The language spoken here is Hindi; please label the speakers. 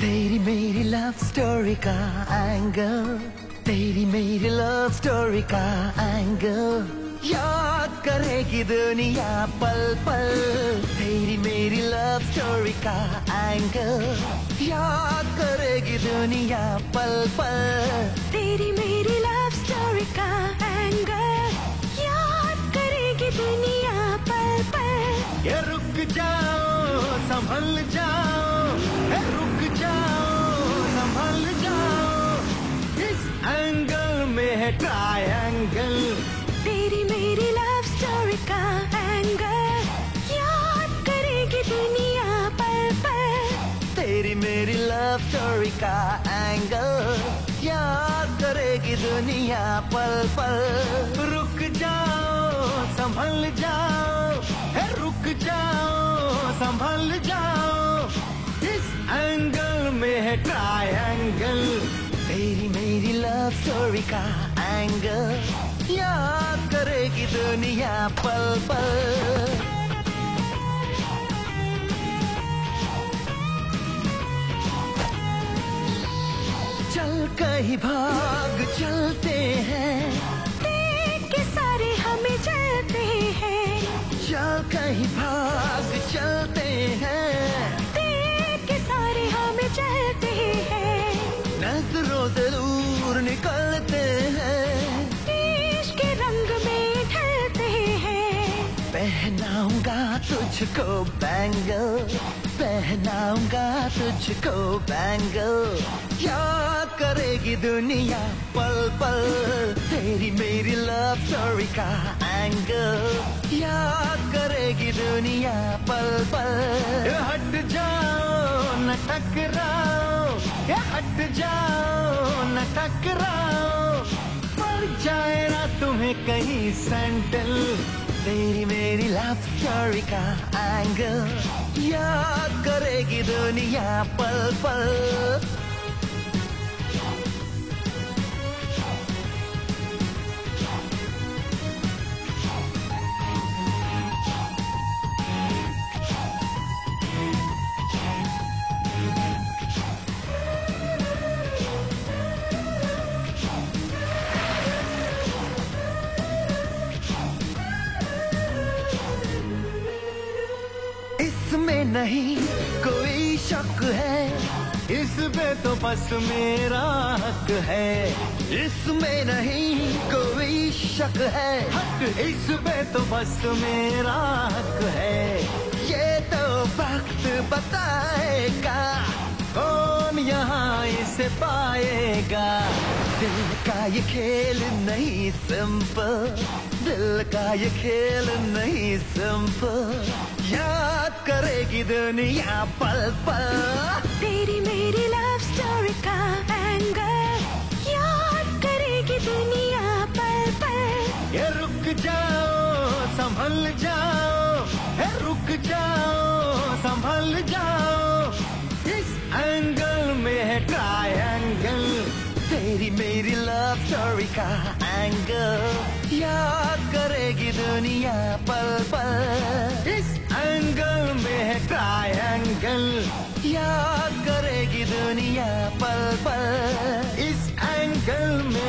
Speaker 1: लव स्टोरी का एंगल तेरी मेरी लव स्टोरी का एंगल याद करेगी दुनिया पल पल, तेरी मेरी लव स्टोरी का एंगल याद करेगी दुनिया पल पल,
Speaker 2: तेरी मेरी लव स्टोरी का एंगल याद करेगी दुनिया पल पल।
Speaker 1: ये रुक जाओ, संभल जाओ।
Speaker 2: स्टोरी का एंगल याद करेगी दुनिया पल पल
Speaker 1: रुक जाओ संभल जाओ है रुक जाओ संभल जाओ इस एंगल में है ट्रायंगल तेरी मेरी लव स्टोरी का एंगल याद करेगी दुनिया पल पल कहीं भाग चलते हैं।
Speaker 2: के सारे हमें चलते हैं।
Speaker 1: चल कहीं भाग चलते हैं।
Speaker 2: के सारे हमें चलते हैं।
Speaker 1: नज़रों से दूर निकलते हैं।
Speaker 2: देश के रंग में ढलते हैं।
Speaker 1: पहनाऊँगा तुझको बैंगल पहनाऊँगा, तुझको बैंगल। याद करेगी दुनिया पल पल, तेरी मेरी लव स्टोरी का एंगल याद करेगी दुनिया पल पल। हट जाओ, न टकराओ। हट जाओ, न टकराओ। पड़ जाए ना तुम्हें कहीं सेंटल तेरी मेरी लव स्टोरी का एंगल याद करेगी दुनिया पल पल। नहीं, कोई शक है। इस पे तो बस मेरा हक है। इसमें नहीं, कोई शक है। हक इस पे तो बस मेरा हक है। ये तो वक्त बताएगा, कौन यहाँ इसे पाएगा? दिल का ये खेल नहीं सिंपल दिल का ये खेल नहीं सिंपल करेगी दुनिया पल पल।
Speaker 2: तेरी मेरी लव स्टोरी का एंगल याद करेगी दुनिया पल पल।
Speaker 1: ये रुक जाओ संभल जाओ। ये रुक जाओ संभल जाओ। इस एंगल का एंगल याद करेगी दुनिया पल पल इस एंगल में है ट्रायंगल याद करेगी दुनिया पल पल इस एंगल में